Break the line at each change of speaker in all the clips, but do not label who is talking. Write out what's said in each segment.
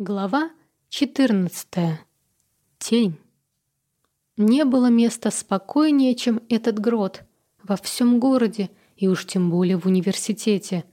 Глава 14. Тень. Не было места спокойнее, чем этот грот. Во всем городе, и уж тем более в университете.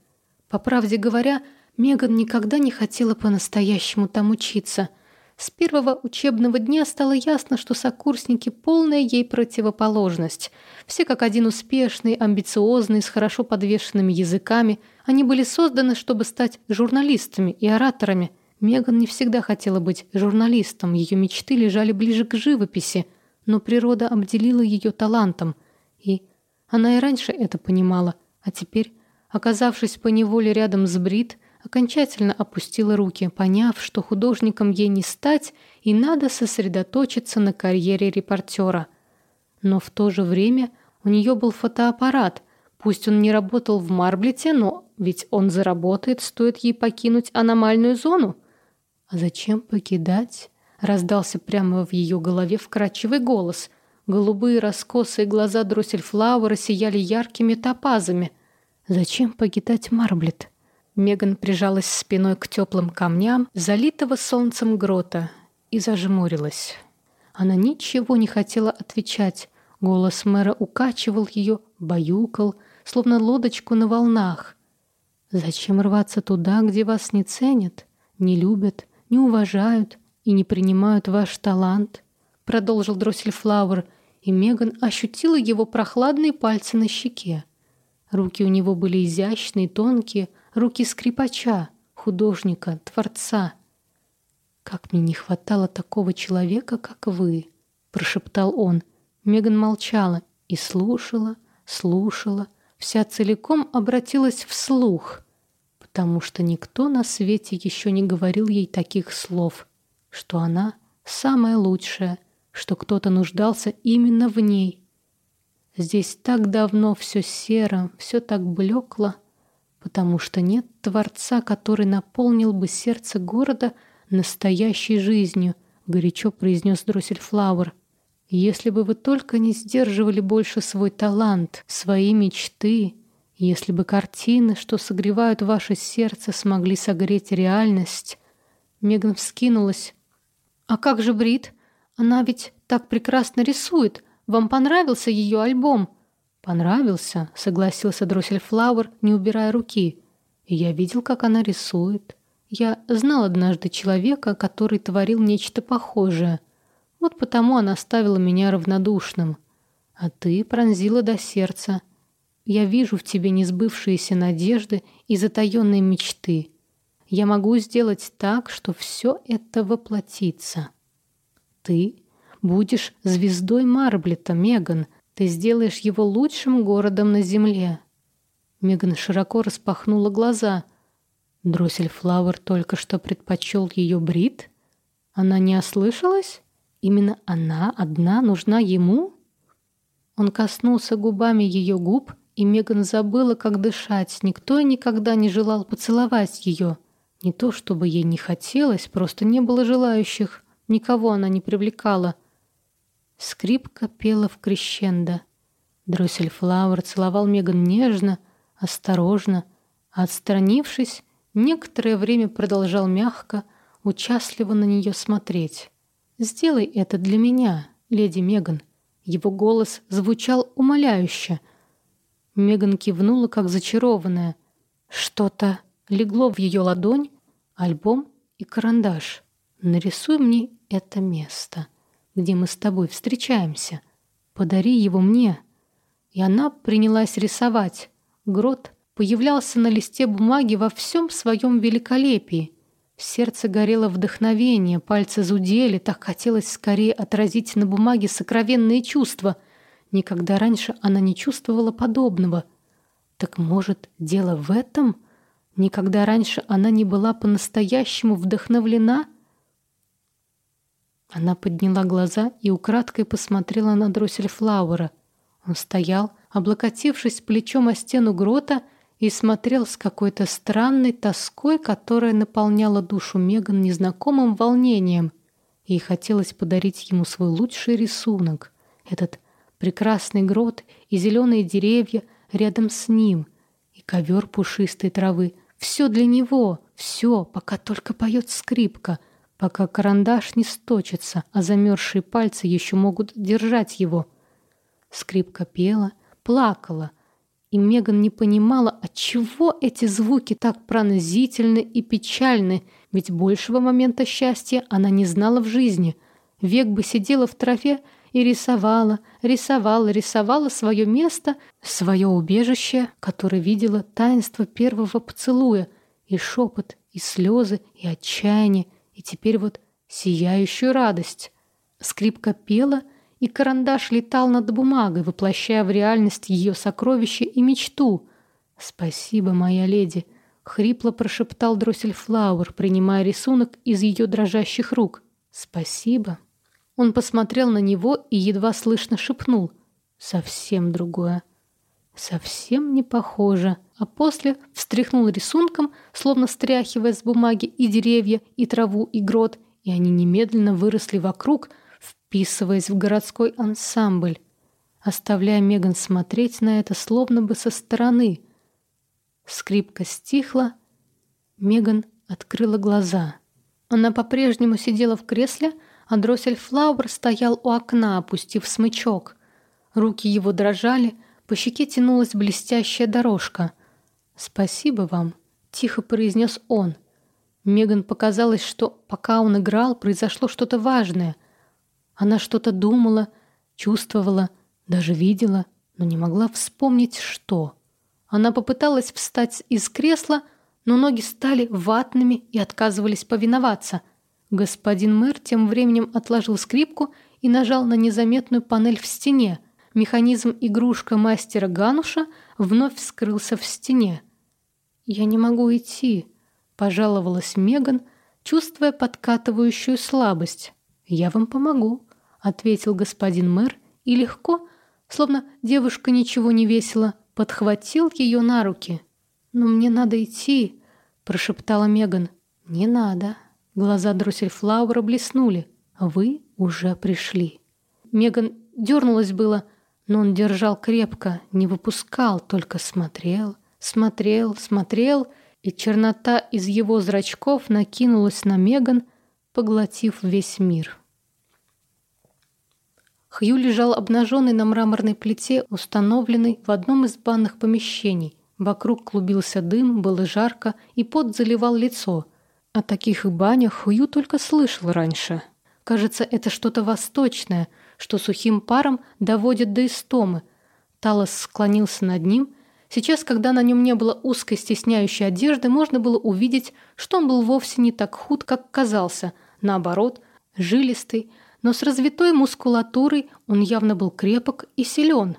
По правде говоря, Меган никогда не хотела по-настоящему там учиться. С первого учебного дня стало ясно, что сокурсники — полная ей противоположность. Все как один успешные, амбициозные, с хорошо подвешенными языками. Они были созданы, чтобы стать журналистами и ораторами — Меган не всегда хотела быть журналистом, ее мечты лежали ближе к живописи, но природа обделила ее талантом, и она и раньше это понимала, а теперь, оказавшись по неволе рядом с Брит, окончательно опустила руки, поняв, что художником ей не стать и надо сосредоточиться на карьере репортера. Но в то же время у нее был фотоаппарат, пусть он не работал в Марблете, но ведь он заработает, стоит ей покинуть аномальную зону. «А зачем покидать?» — раздался прямо в ее голове вкрадчивый голос. Голубые раскосые глаза Дроссельфлауэра сияли яркими топазами. «Зачем покидать Марблет?» Меган прижалась спиной к теплым камням, залитого солнцем грота, и зажмурилась. Она ничего не хотела отвечать. Голос мэра укачивал ее, баюкал, словно лодочку на волнах. «Зачем рваться туда, где вас не ценят, не любят, не уважают и не принимают ваш талант», — продолжил Дроссельфлауэр, и Меган ощутила его прохладные пальцы на щеке. Руки у него были изящные, тонкие, руки скрипача, художника, творца. «Как мне не хватало такого человека, как вы», — прошептал он. Меган молчала и слушала, слушала, вся целиком обратилась вслух — потому что никто на свете еще не говорил ей таких слов, что она самая лучшая, что кто-то нуждался именно в ней. Здесь так давно все серо, все так блекло, потому что нет Творца, который наполнил бы сердце города настоящей жизнью, горячо произнес Дроссельфлауэр. Если бы вы только не сдерживали больше свой талант, свои мечты, если бы картины, что согревают ваше сердце, смогли согреть реальность... Меган вскинулась. «А как же Брит? Она ведь так прекрасно рисует. Вам понравился ее альбом?» «Понравился», — согласился Дроссельфлауэр, не убирая руки. «Я видел, как она рисует. Я знал однажды человека, который творил нечто похожее. Вот потому она оставила меня равнодушным. А ты пронзила до сердца. Я вижу в тебе несбывшиеся надежды и затаенные мечты. Я могу сделать так, что все это воплотится. Ты будешь звездой Марблета, Меган. Ты сделаешь его лучшим городом на земле. Меган широко распахнула глаза. Дроссельфлауэр только что предпочел ее брит? Она не ослышалась? Именно она одна нужна ему? Он коснулся губами ее губ и Меган забыла, как дышать. Никто никогда не желал поцеловать ее. Не то, чтобы ей не хотелось, просто не было желающих. Никого она не привлекала. Скрипка пела в крещендо. Дроссельфлауэр целовал Меган нежно, осторожно, а отстранившись, некоторое время продолжал мягко, участливо на нее смотреть. «Сделай это для меня, леди Меган». Его голос звучал умоляюще — Меган кивнула, как зачарованная. Что-то легло в ее ладонь, альбом и карандаш. «Нарисуй мне это место, где мы с тобой встречаемся. Подари его мне». И она принялась рисовать. Грот появлялся на листе бумаги во всем своем великолепии. Сердце горело вдохновение, пальцы зудели, так хотелось скорее отразить на бумаге сокровенные чувства — Никогда раньше она не чувствовала подобного. Так может, дело в этом? Никогда раньше она не была по-настоящему вдохновлена? Она подняла глаза и украдкой посмотрела на Дроссельфлауэра. Он стоял, облокотившись плечом о стену грота, и смотрел с какой-то странной тоской, которая наполняла душу Меган незнакомым волнением. Ей хотелось подарить ему свой лучший рисунок, этот прекрасный грот и зеленые деревья рядом с ним, и ковер пушистой травы. Все для него, Все, пока только поет скрипка, пока карандаш не сточится, а замерзшие пальцы еще могут держать его. Скрипка пела, плакала, и Меган не понимала, отчего эти звуки так пронзительны и печальны, ведь большего момента счастья она не знала в жизни. Век бы сидела в траве и рисовала, рисовала, рисовала свое место, свое убежище, которое видела таинство первого поцелуя, и шепот, и слезы, и отчаяние, и теперь вот сияющую радость. Скрипка пела, и карандаш летал над бумагой, воплощая в реальность ее сокровище и мечту. «Спасибо, моя леди», — хрипло прошептал Дроссельфлауэр, принимая рисунок из ее дрожащих рук. «Спасибо». Он посмотрел на него и едва слышно шепнул. «Совсем другое. Совсем не похоже». А после встряхнул рисунком, словно стряхивая с бумаги и деревья, и траву, и грот, и они немедленно выросли вокруг, вписываясь в городской ансамбль, оставляя Меган смотреть на это словно бы со стороны. Скрипка стихла, Меган открыла глаза. Она по-прежнему сидела в кресле, а Дроссельфлауэр стоял у окна, опустив смычок. Руки его дрожали, по щеке тянулась блестящая дорожка. «Спасибо вам», — тихо произнес он. Меган показалось, что пока он играл, произошло что-то важное. Она что-то думала, чувствовала, даже видела, но не могла вспомнить, что. Она попыталась встать из кресла, но ноги стали ватными и отказывались повиноваться — Господин мэр тем временем отложил скрипку и нажал на незаметную панель в стене. Механизм игрушка мастера Гануша вновь скрылся в стене. «Я не могу идти», — пожаловалась Меган, чувствуя подкатывающую слабость. «Я вам помогу», — ответил господин мэр и легко, словно девушка ничего не весила, подхватил ее на руки. «Но мне надо идти», — прошептала Меган. «Не надо», Глаза Дроссельфлауэра блеснули. «Вы уже пришли». Меган дернулась было, но он держал крепко, не выпускал, только смотрел, смотрел, смотрел, и чернота из его зрачков накинулась на Меган, поглотив весь мир. Хью лежал обнаженный на мраморной плите, установленной в одном из банных помещений. Вокруг клубился дым, было жарко, и пот заливал лицо — о таких банях Хую только слышал раньше. Кажется, это что-то восточное, что сухим паром доводит до истомы. Талос склонился над ним. Сейчас, когда на нем не было узкой стесняющей одежды, можно было увидеть, что он был вовсе не так худ, как казался. Наоборот, жилистый, но с развитой мускулатурой он явно был крепок и силен.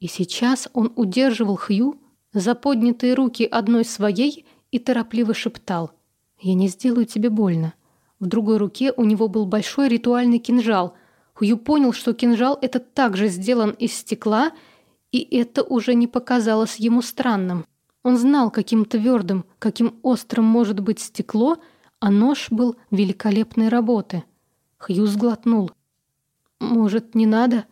И сейчас он удерживал Хью за поднятые руки одной своей и торопливо шептал — «Я не сделаю тебе больно». В другой руке у него был большой ритуальный кинжал. Хью понял, что кинжал этот также сделан из стекла, и это уже не показалось ему странным. Он знал, каким твердым, каким острым может быть стекло, а нож был великолепной работы. Хью сглотнул. «Может, не надо?»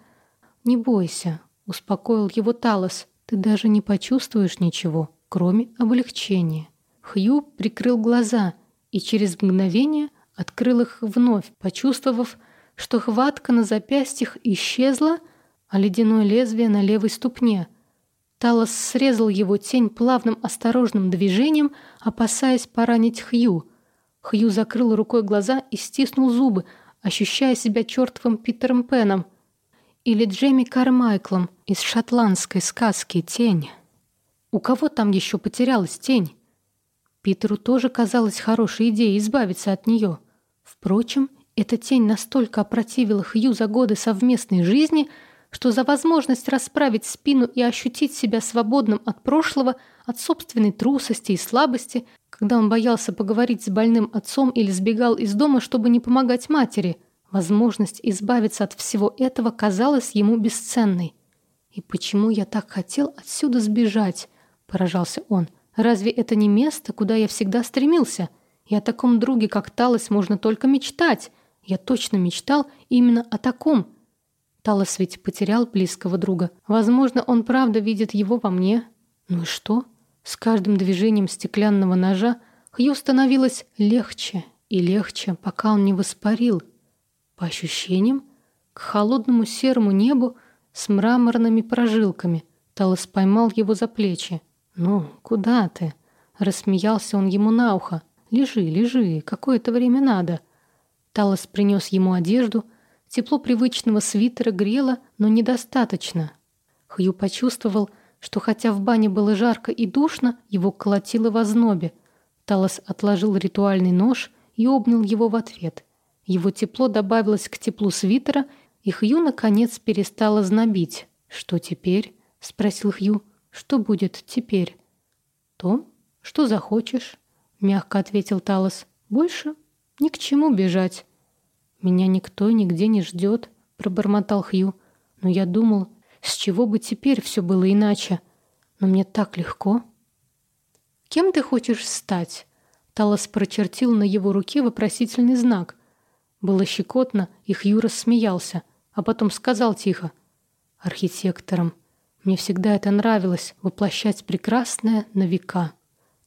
«Не бойся», — успокоил его Талос. «Ты даже не почувствуешь ничего, кроме облегчения». Хью прикрыл глаза и через мгновение открыл их вновь, почувствовав, что хватка на запястьях исчезла, а ледяное лезвие на левой ступне. Талос срезал его тень плавным осторожным движением, опасаясь поранить Хью. Хью закрыл рукой глаза и стиснул зубы, ощущая себя чертовым Питером Пеном или Джейми Кармайклом из шотландской сказки «Тень». У кого там еще потерялась тень? Питеру тоже казалась хорошей идеей избавиться от нее. Впрочем, эта тень настолько опротивила Хью за годы совместной жизни, что за возможность расправить спину и ощутить себя свободным от прошлого, от собственной трусости и слабости, когда он боялся поговорить с больным отцом или сбегал из дома, чтобы не помогать матери, возможность избавиться от всего этого казалась ему бесценной. «И почему я так хотел отсюда сбежать?» – поражался он. Разве это не место, куда я всегда стремился? И о таком друге, как Талос, можно только мечтать. Я точно мечтал именно о таком. Талос ведь потерял близкого друга. Возможно, он правда видит его во мне. Ну и что? С каждым движением стеклянного ножа Хью становилось легче и легче, пока он не воспарил. По ощущениям, к холодному серому небу с мраморными прожилками Талос поймал его за плечи. «Ну, куда ты?» Рассмеялся он ему на ухо. «Лежи, лежи, какое-то время надо». Талос принес ему одежду. Тепло привычного свитера грело, но недостаточно. Хью почувствовал, что хотя в бане было жарко и душно, его колотило в ознобе. Талос отложил ритуальный нож и обнял его в ответ. Его тепло добавилось к теплу свитера, и Хью наконец перестало знобить. «Что теперь?» — спросил Хью. «Что будет теперь?» «То, что захочешь», — мягко ответил Талос. «Больше ни к чему бежать». «Меня никто нигде не ждет», — пробормотал Хью. «Но я думал, с чего бы теперь все было иначе? Но мне так легко». «Кем ты хочешь стать?» Талос прочертил на его руке вопросительный знак. Было щекотно, и Хью рассмеялся, а потом сказал тихо. «Архитектором. Мне всегда это нравилось, воплощать прекрасное на века»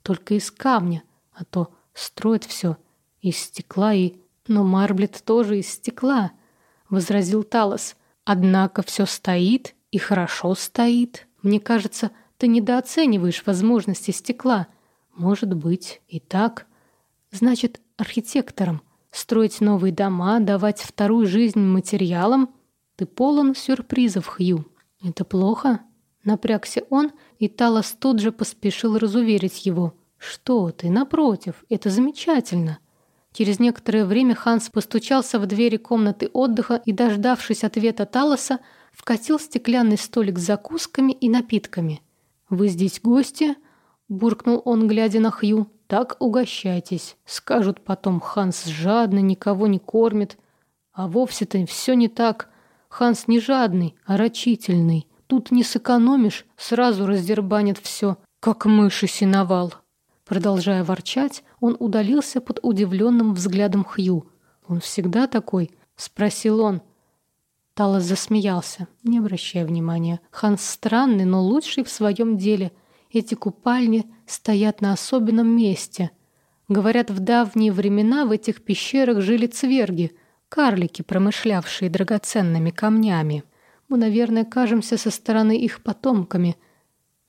только из камня, а то строят все из стекла и... Но Марблет тоже из стекла, — возразил Талос. Однако все стоит и хорошо стоит. Мне кажется, ты недооцениваешь возможности стекла. Может быть, и так. Значит, архитектором. Строить новые дома, давать вторую жизнь материалам. Ты полон сюрпризов, Хью. Это плохо? Напрягся он, и Талос тут же поспешил разуверить его. «Что ты, напротив, это замечательно!» Через некоторое время Ханс постучался в двери комнаты отдыха и, дождавшись ответа Талоса, вкатил стеклянный столик с закусками и напитками. «Вы здесь гости?» — буркнул он, глядя на Хью. «Так угощайтесь. Скажут потом, Ханс жадный, никого не кормит. А вовсе-то все не так. Ханс не жадный, а рачительный. Тут не сэкономишь, сразу раздербанит все, как мыши синовал». Продолжая ворчать, он удалился под удивленным взглядом Хью. «Он всегда такой?» — спросил он. Талос засмеялся, не обращая внимания. Ханс странный, но лучший в своем деле. Эти купальни стоят на особенном месте. Говорят, в давние времена в этих пещерах жили цверги, карлики, промышлявшие драгоценными камнями. Мы, наверное, кажемся со стороны их потомками —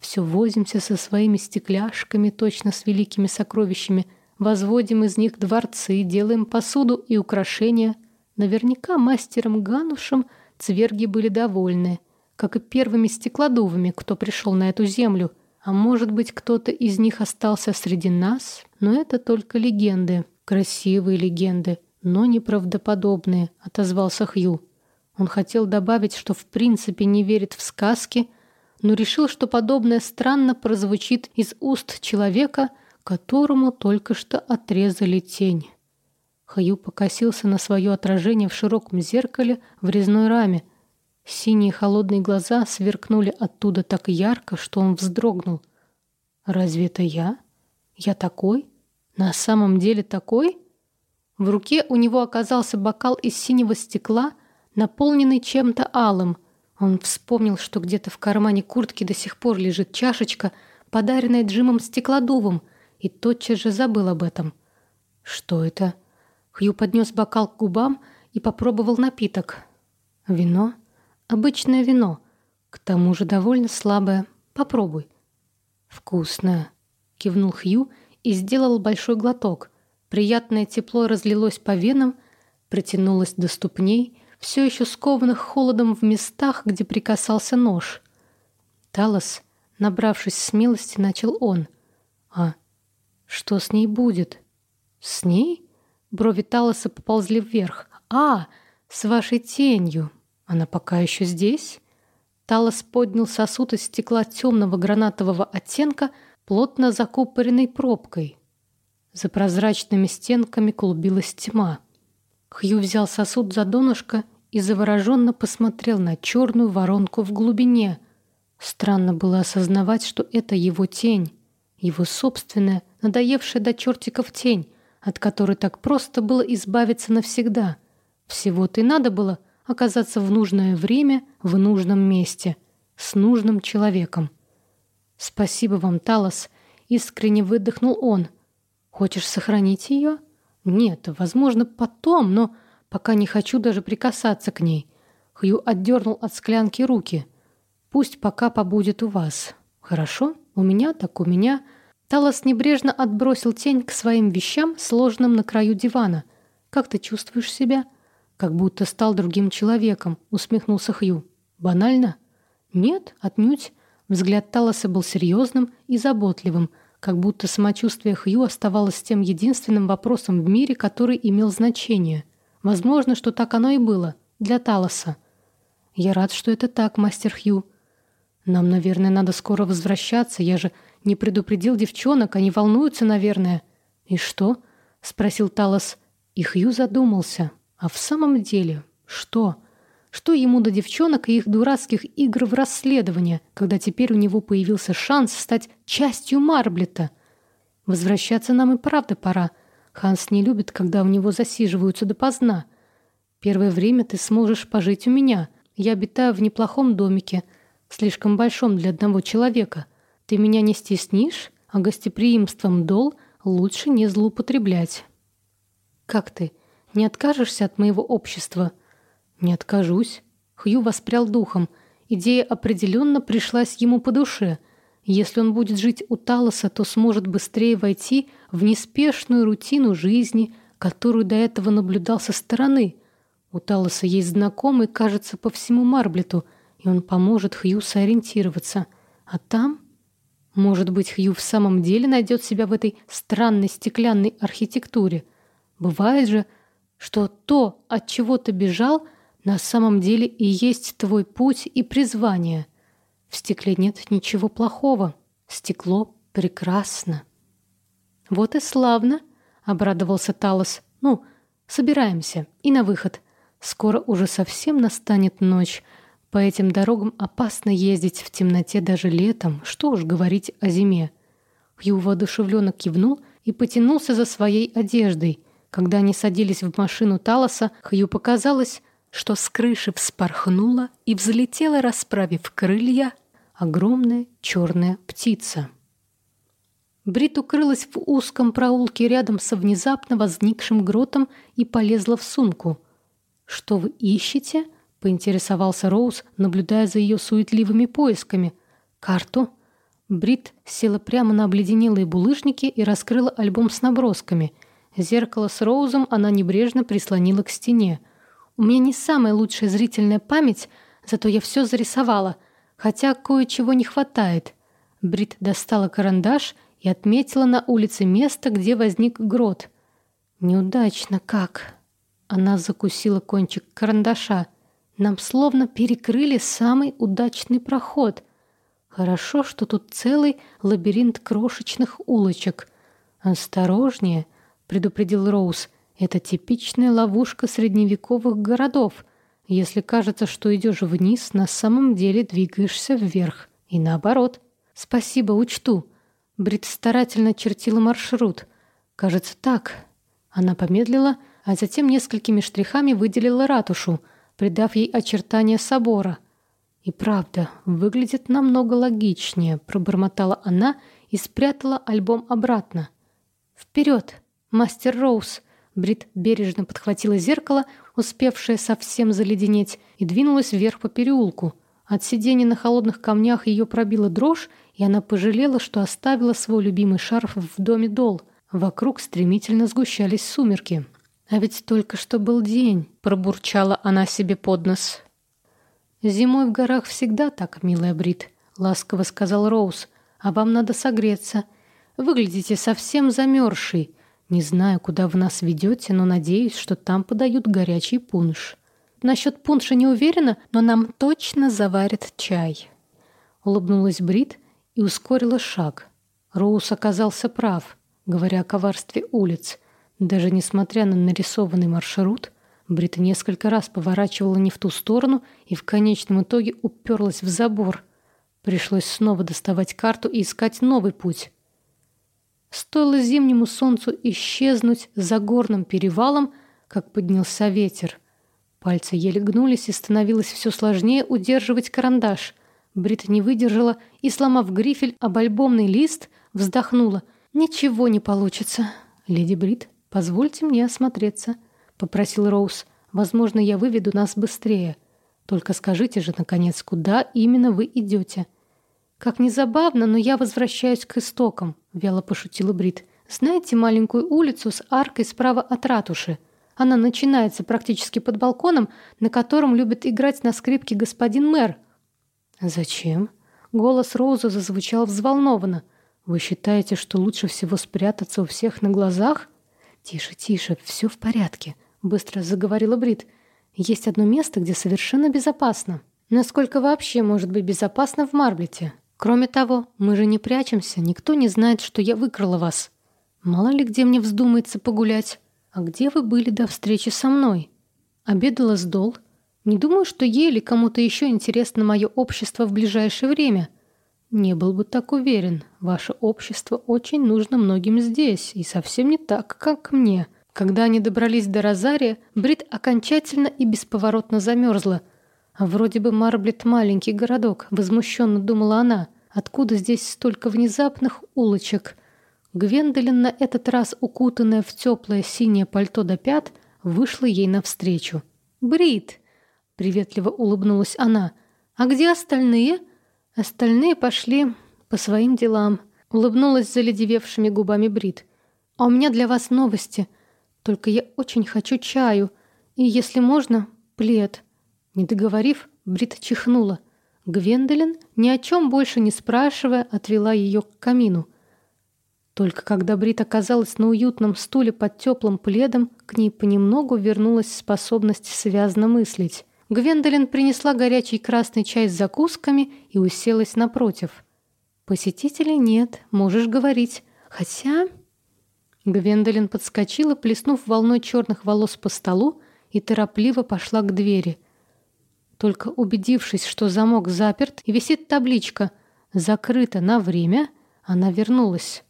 все возимся со своими стекляшками, точно с великими сокровищами, возводим из них дворцы, делаем посуду и украшения. Наверняка мастером Ганушем цверги были довольны, как и первыми стеклодувами, кто пришел на эту землю. А может быть, кто-то из них остался среди нас? Но это только легенды, красивые легенды, но неправдоподобные, отозвался Хью. Он хотел добавить, что в принципе не верит в сказки – но решил, что подобное странно прозвучит из уст человека, которому только что отрезали тень. Хаю покосился на свое отражение в широком зеркале в резной раме. Синие холодные глаза сверкнули оттуда так ярко, что он вздрогнул. «Разве это я? Я такой? На самом деле такой?» В руке у него оказался бокал из синего стекла, наполненный чем-то алым — он вспомнил, что где-то в кармане куртки до сих пор лежит чашечка, подаренная Джимом стеклодувом, и тотчас же забыл об этом. «Что это?» Хью поднес бокал к губам и попробовал напиток. «Вино? Обычное вино. К тому же довольно слабое. Попробуй». «Вкусное», — кивнул Хью и сделал большой глоток. Приятное тепло разлилось по венам, притянулось до ступней — все еще скованных холодом в местах, где прикасался нож. Талос, набравшись смелости, начал он. «А что с ней будет?» «С ней?» Брови Талоса поползли вверх. «А, с вашей тенью. Она пока еще здесь?» Талос поднял сосуд из стекла темного гранатового оттенка, плотно закупоренной пробкой. За прозрачными стенками клубилась тьма. Хью взял сосуд за донышко и завороженно посмотрел на черную воронку в глубине. Странно было осознавать, что это его тень, его собственная, надоевшая до чертиков тень, от которой так просто было избавиться навсегда. Всего-то и надо было оказаться в нужное время, в нужном месте, с нужным человеком. «Спасибо вам, Талос», — искренне выдохнул он. Хочешь сохранить ее? Нет, возможно, потом, но пока не хочу даже прикасаться к ней. Хью отдернул от склянки руки. Пусть пока побудет у вас. Хорошо? У меня, так у меня. Талос небрежно отбросил тень к своим вещам, сложенным на краю дивана. Как ты чувствуешь себя? Как будто стал другим человеком, усмехнулся Хью. Банально? Нет, отнюдь. Взгляд Талоса был серьезным и заботливым, как будто самочувствие Хью оставалось тем единственным вопросом в мире, который имел значение. Возможно, что так оно и было для Талоса. Я рад, что это так, мастер Хью. Нам, наверное, надо скоро возвращаться. Я же не предупредил девчонок, они волнуются, наверное. И что? спросил Талос. И Хью задумался. А в самом деле, что? Что ему до девчонок и их дурацких игр в расследование, когда теперь у него появился шанс стать частью Марблета? Возвращаться нам и правда пора. Ханс не любит, когда у него засиживаются допоздна. Первое время ты сможешь пожить у меня. Я обитаю в неплохом домике, слишком большом для одного человека. Ты меня не стеснишь, а гостеприимством Дол лучше не злоупотреблять. Как ты? Не откажешься от моего общества? Не откажусь. Хью воспрял духом. Идея определенно пришлась ему по душе. Если он будет жить у Талоса, то сможет быстрее войти в неспешную рутину жизни, которую до этого наблюдал со стороны. У Талоса есть знакомый, кажется, по всему Марблету, и он поможет Хью сориентироваться. А там... Может быть, Хью в самом деле найдет себя в этой странной стеклянной архитектуре. Бывает же, что то, от чего ты бежал, на самом деле и есть твой путь и призвание. В стекле нет ничего плохого. Стекло прекрасно. Вот и славно, обрадовался Талос. Ну, собираемся и на выход. Скоро уже совсем настанет ночь. По этим дорогам опасно ездить в темноте даже летом, что уж говорить о зиме. Хью воодушевленно кивнул и потянулся за своей одеждой. Когда они садились в машину Талоса, Хью показалось, что с крыши вспорхнула и взлетела, расправив крылья, огромная черная птица. Брит укрылась в узком проулке рядом со внезапно возникшим гротом и полезла в сумку. «Что вы ищете?» — поинтересовался Роуз, наблюдая за ее суетливыми поисками. «Карту?» Брит села прямо на обледенелые булыжники и раскрыла альбом с набросками — Зеркало с Роузом она небрежно прислонила к стене. У меня не самая лучшая зрительная память, зато я все зарисовала, хотя кое-чего не хватает. Брит достала карандаш и отметила на улице место, где возник грот. Неудачно как. Она закусила кончик карандаша. Нам словно перекрыли самый удачный проход. Хорошо, что тут целый лабиринт крошечных улочек. Осторожнее — предупредил Роуз. Это типичная ловушка средневековых городов. Если кажется, что идешь вниз, на самом деле двигаешься вверх. И наоборот. Спасибо, учту. Брит старательно чертила маршрут. Кажется, так. Она помедлила, а затем несколькими штрихами выделила ратушу, придав ей очертания собора. И правда, выглядит намного логичнее, пробормотала она и спрятала альбом обратно. Вперед! «Мастер Роуз!» Брит бережно подхватила зеркало, успевшее совсем заледенеть, и двинулась вверх по переулку. От сидения на холодных камнях ее пробила дрожь, и она пожалела, что оставила свой любимый шарф в доме Дол. Вокруг стремительно сгущались сумерки. «А ведь только что был день», — пробурчала она себе под нос. «Зимой в горах всегда так, милая Брит», — ласково сказал Роуз. «А вам надо согреться. Выглядите совсем замерзшей. Не знаю, куда вы нас ведете, но надеюсь, что там подают горячий пунш. Насчет пунша не уверена, но нам точно заварят чай. Улыбнулась Брит и ускорила шаг. Роуз оказался прав, говоря о коварстве улиц. Даже несмотря на нарисованный маршрут, Брит несколько раз поворачивала не в ту сторону и в конечном итоге уперлась в забор. Пришлось снова доставать карту и искать новый путь. Стоило зимнему солнцу исчезнуть за горным перевалом, как поднялся ветер. Пальцы еле гнулись, и становилось все сложнее удерживать карандаш. Брит не выдержала и, сломав грифель об альбомный лист, вздохнула. «Ничего не получится. «Леди Брит, позвольте мне осмотреться», — попросил Роуз. «Возможно, я выведу нас быстрее. Только скажите же, наконец, куда именно вы идете?» «Как ни забавно, но я возвращаюсь к истокам», — вяло пошутила Брит. «Знаете маленькую улицу с аркой справа от ратуши? Она начинается практически под балконом, на котором любит играть на скрипке господин мэр». «Зачем?» Голос Роуза зазвучал взволнованно. «Вы считаете, что лучше всего спрятаться у всех на глазах?» «Тише, тише, все в порядке», — быстро заговорила Брит. «Есть одно место, где совершенно безопасно. Насколько вообще может быть безопасно в Марблете?» Кроме того, мы же не прячемся, никто не знает, что я выкрала вас. Мало ли где мне вздумается погулять. А где вы были до встречи со мной? Обедала с Дол. Не думаю, что ей или кому-то еще интересно мое общество в ближайшее время. Не был бы так уверен. Ваше общество очень нужно многим здесь, и совсем не так, как мне. Когда они добрались до Розария, Брит окончательно и бесповоротно замерзла — вроде бы Марблет маленький городок, возмущенно думала она. Откуда здесь столько внезапных улочек? Гвендолин на этот раз, укутанная в теплое синее пальто до пят, вышла ей навстречу. «Брит!» — приветливо улыбнулась она. «А где остальные?» Остальные пошли по своим делам. Улыбнулась заледевевшими губами Брит. «А у меня для вас новости. Только я очень хочу чаю. И, если можно, плед». Не договорив, Брит чихнула. Гвендолин, ни о чем больше не спрашивая, отвела ее к камину. Только когда Брит оказалась на уютном стуле под теплым пледом, к ней понемногу вернулась способность связно мыслить. Гвендолин принесла горячий красный чай с закусками и уселась напротив. «Посетителей нет, можешь говорить. Хотя...» Гвендолин подскочила, плеснув волной черных волос по столу, и торопливо пошла к двери — только убедившись, что замок заперт и висит табличка «Закрыто на время», она вернулась.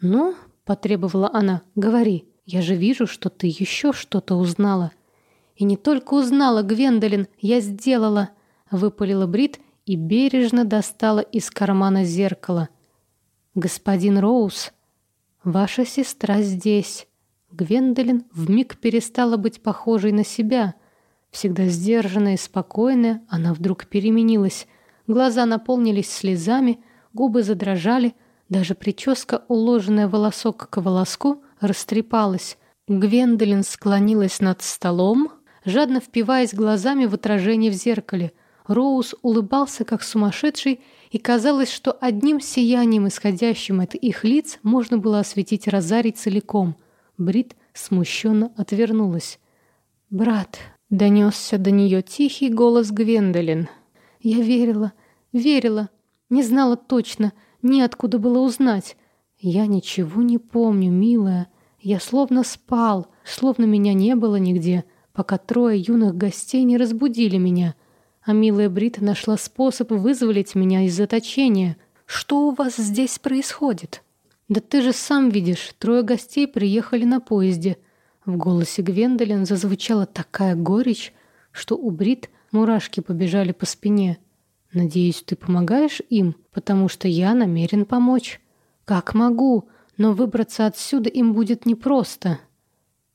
«Ну?» — потребовала она. «Говори, я же вижу, что ты еще что-то узнала». «И не только узнала, Гвендолин, я сделала!» — выпалила Брит и бережно достала из кармана зеркало. «Господин Роуз, ваша сестра здесь». Гвендолин вмиг перестала быть похожей на себя — Всегда сдержанная и спокойная, она вдруг переменилась. Глаза наполнились слезами, губы задрожали, даже прическа, уложенная волосок к волоску, растрепалась. Гвендолин склонилась над столом, жадно впиваясь глазами в отражение в зеркале. Роуз улыбался, как сумасшедший, и казалось, что одним сиянием, исходящим от их лиц, можно было осветить Розарий целиком. Брит смущенно отвернулась. «Брат», Донесся до нее тихий голос Гвендолин. Я верила, верила, не знала точно, неоткуда было узнать. Я ничего не помню, милая. Я словно спал, словно меня не было нигде, пока трое юных гостей не разбудили меня. А милая Брита нашла способ вызволить меня из заточения. Что у вас здесь происходит? Да ты же сам видишь, трое гостей приехали на поезде. В голосе Гвендолин зазвучала такая горечь, что у Брит мурашки побежали по спине. «Надеюсь, ты помогаешь им, потому что я намерен помочь». «Как могу, но выбраться отсюда им будет непросто».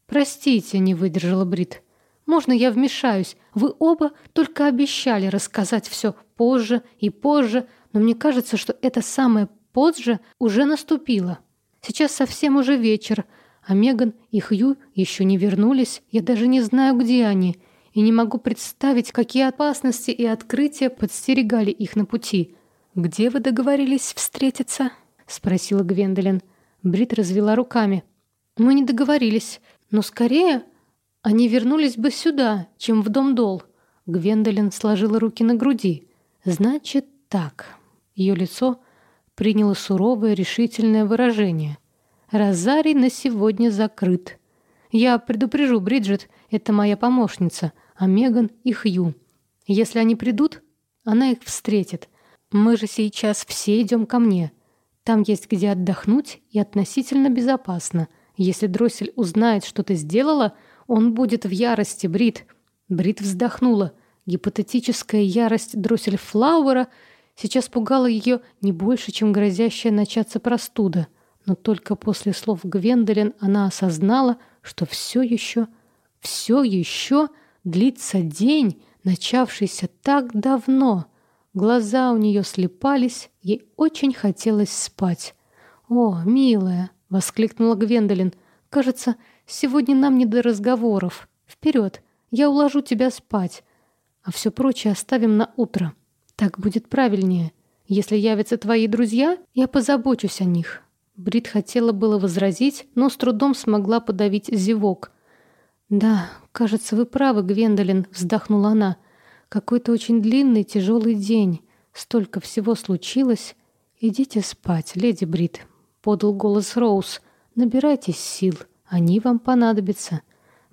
«Простите», — не выдержала Брит. «Можно я вмешаюсь? Вы оба только обещали рассказать все позже и позже, но мне кажется, что это самое позже уже наступило. Сейчас совсем уже вечер, а Меган и Хью еще не вернулись, я даже не знаю, где они, и не могу представить, какие опасности и открытия подстерегали их на пути. «Где вы договорились встретиться?» — спросила Гвендолин. Брит развела руками. «Мы не договорились, но скорее они вернулись бы сюда, чем в дом Дол». Гвендолин сложила руки на груди. «Значит так». Ее лицо приняло суровое решительное выражение — Розарий на сегодня закрыт. Я предупрежу Бриджит, это моя помощница, а Меган и Хью. Если они придут, она их встретит. Мы же сейчас все идем ко мне. Там есть где отдохнуть и относительно безопасно. Если Дроссель узнает, что ты сделала, он будет в ярости, Брит. Брит вздохнула. Гипотетическая ярость Дроссель Флауэра сейчас пугала ее не больше, чем грозящая начаться простуда — но только после слов Гвендолин она осознала, что все еще, все еще длится день, начавшийся так давно. Глаза у нее слепались, ей очень хотелось спать. «О, милая!» — воскликнула Гвендолин. «Кажется, сегодня нам не до разговоров. Вперед, я уложу тебя спать, а все прочее оставим на утро. Так будет правильнее. Если явятся твои друзья, я позабочусь о них». Брит хотела было возразить, но с трудом смогла подавить зевок. «Да, кажется, вы правы, Гвендолин», — вздохнула она. «Какой-то очень длинный, тяжелый день. Столько всего случилось. Идите спать, леди Брит», — подал голос Роуз. «Набирайтесь сил, они вам понадобятся».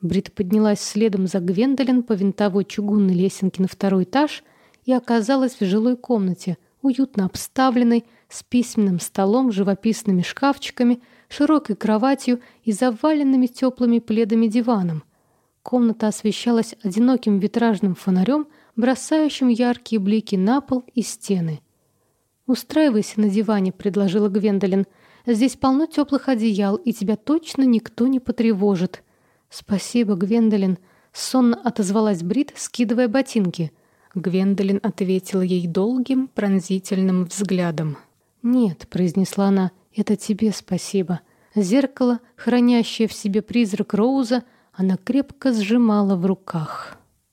Брит поднялась следом за Гвендолин по винтовой чугунной лесенке на второй этаж и оказалась в жилой комнате, уютно обставленной, с письменным столом, живописными шкафчиками, широкой кроватью и заваленными теплыми пледами диваном. Комната освещалась одиноким витражным фонарем, бросающим яркие блики на пол и стены. «Устраивайся на диване», — предложила Гвендолин. «Здесь полно теплых одеял, и тебя точно никто не потревожит». «Спасибо, Гвендолин», — сонно отозвалась Брит, скидывая ботинки. Гвендолин ответила ей долгим, пронзительным взглядом. «Нет», — произнесла она, — «это тебе спасибо». Зеркало, хранящее в себе призрак Роуза, она крепко сжимала в руках.